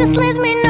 just let me know